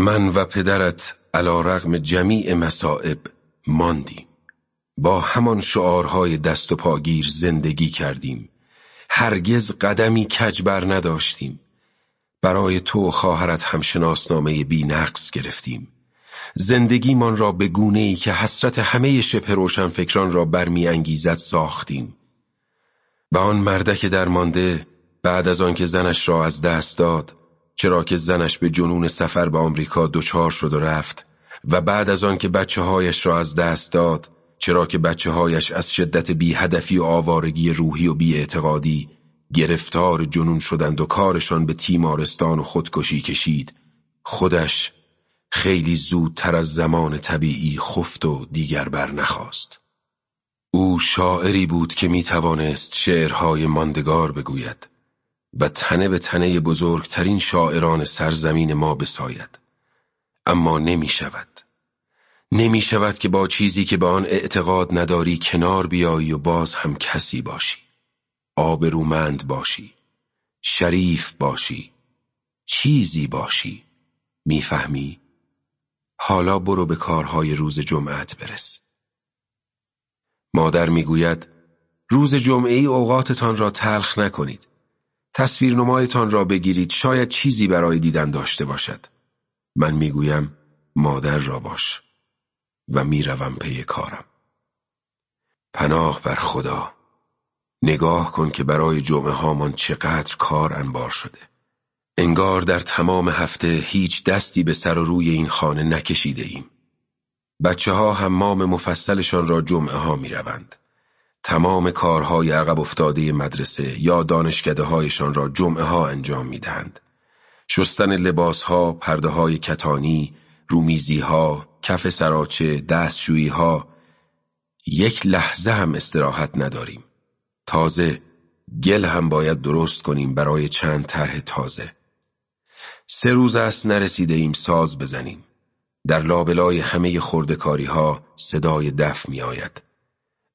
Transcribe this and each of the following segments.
من و پدرت علا رغم جمیع مسائب ماندیم. با همان شعارهای دست و پاگیر زندگی کردیم. هرگز قدمی کج بر نداشتیم. برای تو و خواهرت هم شناسنامه بی نقص گرفتیم. زندگیمان را به گونه ای که حسرت همه شبه روشنفکران را برمیانگیزد ساختیم. به آن مردک درمانده بعد از آنکه زنش را از دست داد چرا که زنش به جنون سفر به آمریکا دچار شد و رفت و بعد از آنکه بچه هایش را از دست داد چرا که بچه هایش از شدت بی هدفی و آوارگی روحی و بی اعتقادی گرفتار جنون شدند و کارشان به تیمارستان و خودکشی کشید. خودش خیلی زودتر از زمان طبیعی خفت و دیگر بر نخواست. او شاعری بود که می توانست شعرهای ماندگار بگوید. و تنه به تنه بزرگترین شاعران سرزمین ما بساید. اما نمی شود. نمی شود که با چیزی که به آن اعتقاد نداری کنار بیایی و باز هم کسی باشی. آبرومند باشی. شریف باشی. چیزی باشی. می‌فهمی؟ حالا برو به کارهای روز جمعت برس. مادر می‌گوید روز جمعه ای اوقاتتان را تلخ نکنید. تصویرنمایتان را بگیرید. شاید چیزی برای دیدن داشته باشد. من می‌گویم مادر را باش و می‌روم پی کارم. پناه بر خدا. نگاه کن که برای جمعه هامان چقدر کار انبار شده. انگار در تمام هفته هیچ دستی به سر و روی این خانه نکشیده ایم. بچه ها حمام مفصلشان را جمعه ها می روند. تمام کارهای عقب افتاده مدرسه یا دانشکده هایشان را جمعه ها انجام می دهند. شستن لباس ها، پرده های کتانی، رومیزی ها، کف سراچه، دستشویی ها یک لحظه هم استراحت نداریم. تازه گل هم باید درست کنیم برای چند طرح تازه. سه روز است نرسیده ایم ساز بزنیم. در لابلای همه خردکاری ها صدای دف می آید.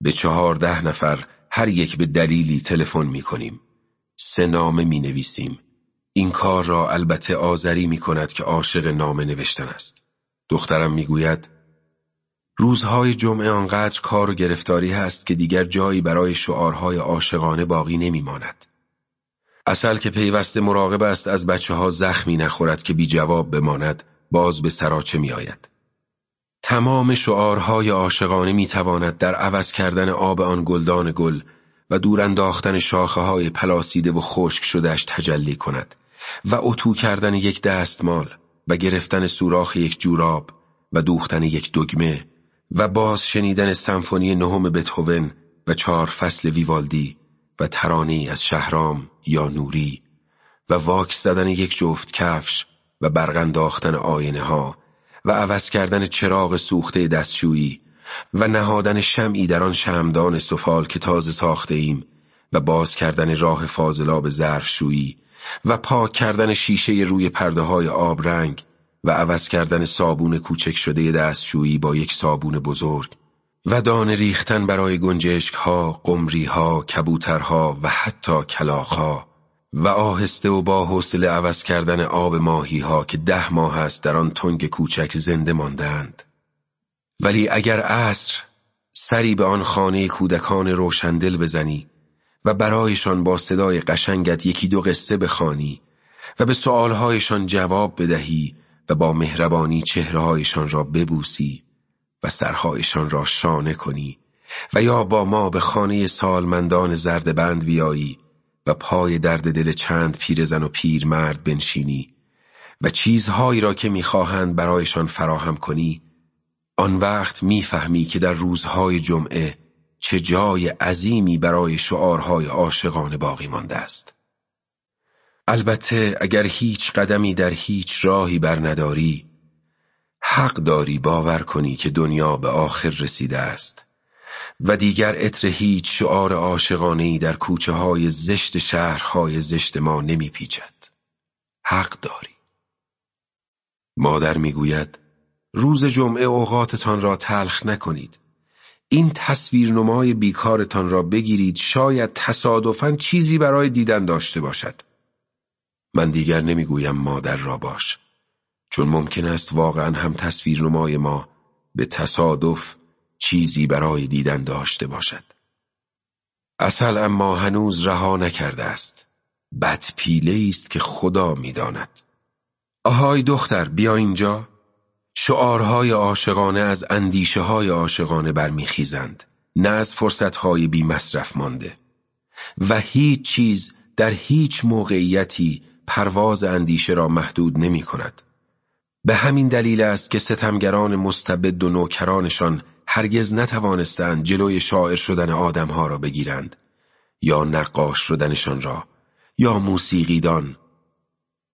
به چهارده نفر هر یک به دلیلی تلفن می کنیم. سه نامه می نویسیم. این کار را البته آذری می کند که عاشق نامه نوشتن است. دخترم می گوید روزهای جمعه آنقدر کار و گرفتاری هست که دیگر جایی برای شعارهای عاشقانه باقی نمی ماند. اصل که پیوسته مراقب است از بچه ها زخمی نخورد که بی جواب بماند باز به سراچه می آید. تمام شعارهای عاشقانه می تواند در عوض کردن آب آن گلدان گل و دور انداختن شاخه های پلاسیده و خشک شدهش تجلی کند و اتو کردن یک دستمال و گرفتن سوراخ یک جوراب و دوختن یک دگمه و باز شنیدن سمفونی نهم بتهوون و چهار فصل ویوالدی و ترانی از شهرام یا نوری و واکس زدن یک جفت کفش و برغنداختن آینه ها و عوض کردن چراغ سوخته دستشویی و نهادن شمعی در آن شمدان سفال که تازه ساخته ایم و باز کردن راه فاضلاب ظرفشویی و پاک کردن شیشه روی پرده های آب رنگ و عوض کردن صابون کوچک شده دستشویی با یک صابون بزرگ و دان ریختن برای گنجشک ها، قمری ها، کبوترها و حتی کلاخ ها و آهسته و با حوصله عوض کردن آب ماهی ها که ده ماه است در آن تنگ کوچک زنده ماندند ولی اگر عصر سری به آن خانه کودکان روشندل بزنی و برایشان با صدای قشنگت یکی دو قصه بخوانی و به سؤالهایشان جواب بدهی و با مهربانی چهرههایشان را ببوسی و سرهایشان را شانه کنی و یا با ما به خانه سالمندان زردبند بیایی و پای درد دل چند پیرزن و پیرمرد بنشینی و چیزهایی را که می‌خواهند برایشان فراهم کنی آن وقت می‌فهمی که در روزهای جمعه چه جای عظیمی برای شعارهای عاشقانه باقی مانده است. البته اگر هیچ قدمی در هیچ راهی بر نداری حق داری باور کنی که دنیا به آخر رسیده است. و دیگر عطر هیچ شعار عاشقانه‌ای در کوچه های زشت شهرهای زشت ما نمیپیچد. حق داری. مادر می‌گوید روز جمعه اوقاتتان را تلخ نکنید. این تصویرنمای بیکارتان را بگیرید شاید تصادفاً چیزی برای دیدن داشته باشد. من دیگر نمی‌گویم مادر را باش. چون ممکن است واقعا هم تصویر نمای ما به تصادف چیزی برای دیدن داشته باشد. اصل اما هنوز رها نکرده است. بد پیله است که خدا می‌داند. آهای دختر بیا اینجا. شعارهای عاشقانه از اندیشه های عاشقانه برمیخیزند. نه از فرصتهای بی مصرف مانده. و هیچ چیز در هیچ موقعیتی پرواز اندیشه را محدود نمی کند. به همین دلیل است که ستمگران مستبد و نوکرانشان هرگز نتوانستند جلوی شاعر شدن آدمها را بگیرند یا نقاش شدنشان را یا موسیقیدان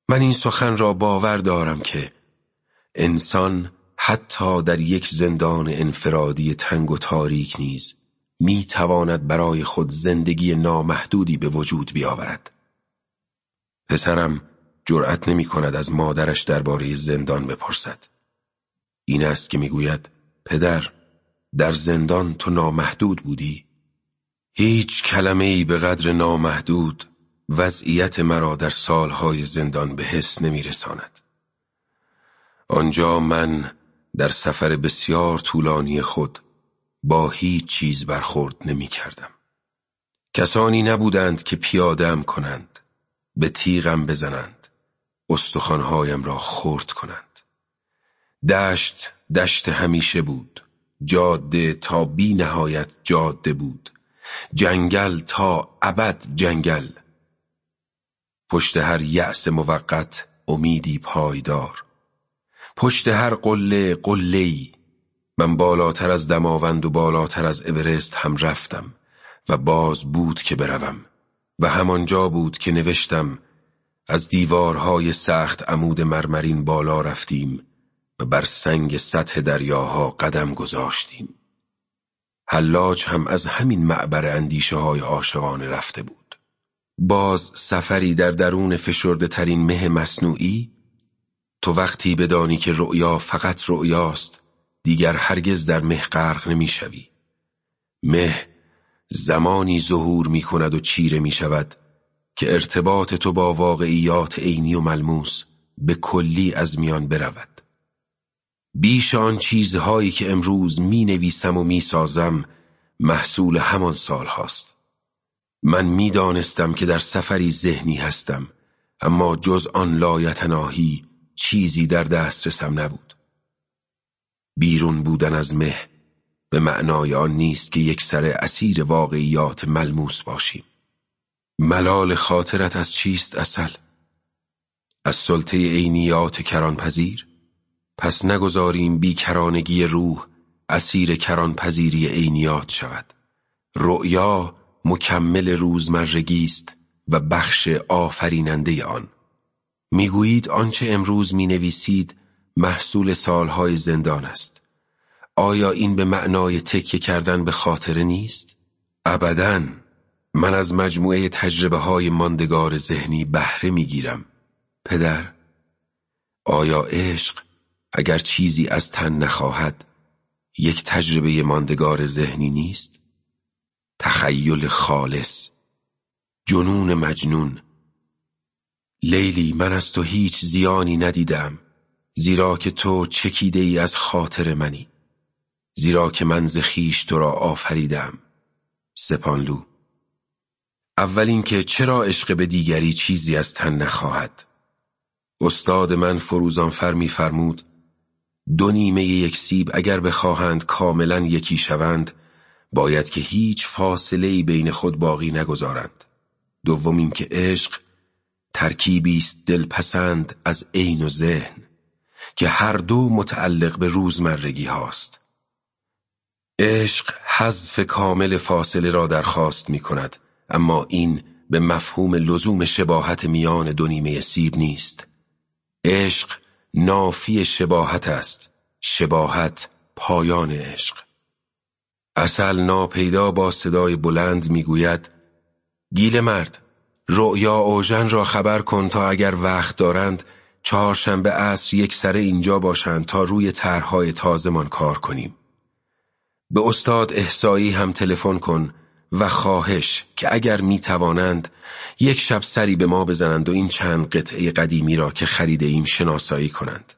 من این سخن را باور دارم که انسان حتی در یک زندان انفرادی تنگ و تاریک نیز می تواند برای خود زندگی نامحدودی به وجود بیاورد. پسرم جرأت نمی کند از مادرش درباره زندان بپرسد. این است که می‌گوید پدر در زندان تو نامحدود بودی؟ هیچ کلمه ای به قدر نامحدود وضعیت مرا در سالهای زندان به حس نمی رساند. آنجا من در سفر بسیار طولانی خود با هیچ چیز برخورد نمی کردم. کسانی نبودند که پیادم کنند به تیغم بزنند استخوانهایم را خورد کنند دشت دشت همیشه بود جاده تا بی نهایت جاده بود. جنگل تا ابد جنگل. پشت هر یأس موقت امیدی پایدار. پشت هر قله قله‌ای. من بالاتر از دماوند و بالاتر از اورست هم رفتم و باز بود که بروم. و همانجا بود که نوشتم از دیوارهای سخت عمود مرمرین بالا رفتیم. و بر سنگ سطح دریاها قدم گذاشتیم. حلاج هم از همین معبر اندیشه های عاشقانه رفته بود. باز سفری در درون فشرده ترین مه مصنوعی تو وقتی بدانی که رؤیا فقط رؤیاست دیگر هرگز در مه غرق نمی‌شوی. مه زمانی ظهور می کند و چیره می شود که ارتباط تو با واقعیات عینی و ملموس به کلی از میان برود. بیش آن چیزهایی که امروز می نویسم و می سازم محصول همان سال هاست من می دانستم که در سفری ذهنی هستم اما جز آن لایتناهی چیزی در دسترسم نبود بیرون بودن از مه به معنای آن نیست که یک سر اسیر واقعیات ملموس باشیم ملال خاطرت از چیست اصل؟ از سلطه عینیات کرانپذیر؟ پس نگذاریم بیکرانگی روح اسیر کرانپذیری عینیات شود. رؤیا مکمل روزمرگی است و بخش آفریننده آن. می‌گویید آنچه امروز می‌نویسید محصول سالهای زندان است. آیا این به معنای تکیه کردن به خاطره نیست؟ ابدا. من از مجموعه تجربه های ماندگار ذهنی بهره می‌گیرم. پدر آیا عشق اگر چیزی از تن نخواهد یک تجربه ماندگار ذهنی نیست؟ تخیل خالص جنون مجنون. لیلی من از تو هیچ زیانی ندیدم زیرا که تو چکیده ای از خاطر منی. زیرا که من ز تو را آفریدم. سپانلو. اول اینکه چرا عشق به دیگری چیزی از تن نخواهد؟ استاد من فروزانفر میفرمود دو نیمه یک سیب اگر بخواهند کاملا یکی شوند باید که هیچ فاصله بین خود باقی نگذارند. دوم اینکه عشق ترکیبی است دلپسند از عین و ذهن که هر دو متعلق به روزمرگی هاست. عشق حذف کامل فاصله را درخواست می کند اما این به مفهوم لزوم شباهت میان دو نیمه سیب نیست. عشق نافی شباهت است. شباهت پایان عشق. اصل ناپیدا با صدای بلند می‌گوید گیل مرد رؤیا اوژن را خبر کن تا اگر وقت دارند چهارشنبه عصر یک سره اینجا باشند تا روی طرحهای تازمان کار کنیم. به استاد احسایی هم تلفن کن. و خواهش که اگر می توانند یک شب سری به ما بزنند و این چند قطعه قدیمی را که خریده ایم شناسایی کنند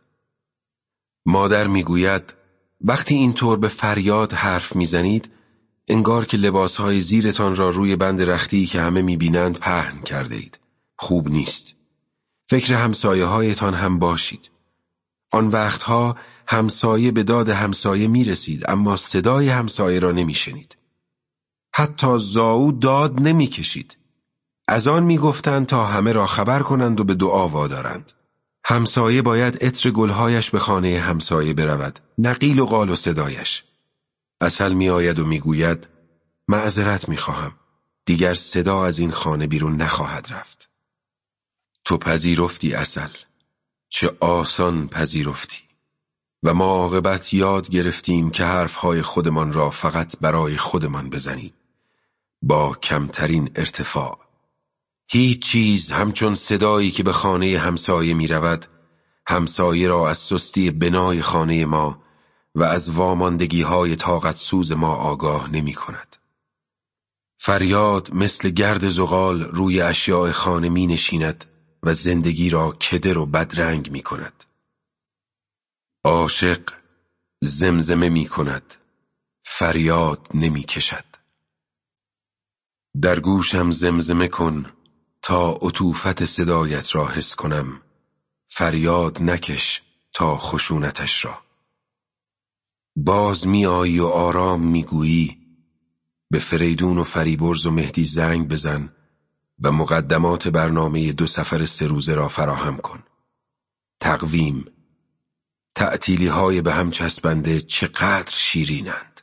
مادر می‌گوید وقتی اینطور به فریاد حرف می‌زنید انگار که لباسهای زیرتان را روی بند رختی که همه می‌بینند پهن کرده اید. خوب نیست. فکر همسایه هایتان هم باشید. آن وقتها همسایه به داد همسایه می رسید اما صدای همسایه را نمی شنید. حتی زاو داد نمی کشید. از آن می گفتند تا همه را خبر کنند و به دعا وادارند. همسایه باید عطر گلهایش به خانه همسایه برود نقیل و قال و صدایش. اصل می آید و می گوید معذرت می خواهم دیگر صدا از این خانه بیرون نخواهد رفت. تو پذیرفتی اصل چه آسان پذیرفتی. و ما عاقبت یاد گرفتیم که حرفهای خودمان را فقط برای خودمان بزنیم. با کمترین ارتفاع هیچ چیز همچون صدایی که به خانه همسایه می رود همسایه را از سستی بنای خانه ما و از واماندگی های طاقت سوز ما آگاه نمی کند. فریاد مثل گرد زغال روی اشیاء خانه می نشیند و زندگی را کدر و بدرنگ می کند. عاشق زمزمه می کند فریاد نمی کشد. در گوشم زمزمه کن تا عطوفت صدایت را حس کنم. فریاد نکش تا خشونتش را. باز می آیی و آرام می گویی به فریدون و فریبرز و مهدی زنگ بزن و مقدمات برنامه دو سفر سه روزه را فراهم کن. تقویم تعطیلی های به هم چسبنده چقدر شیرینند.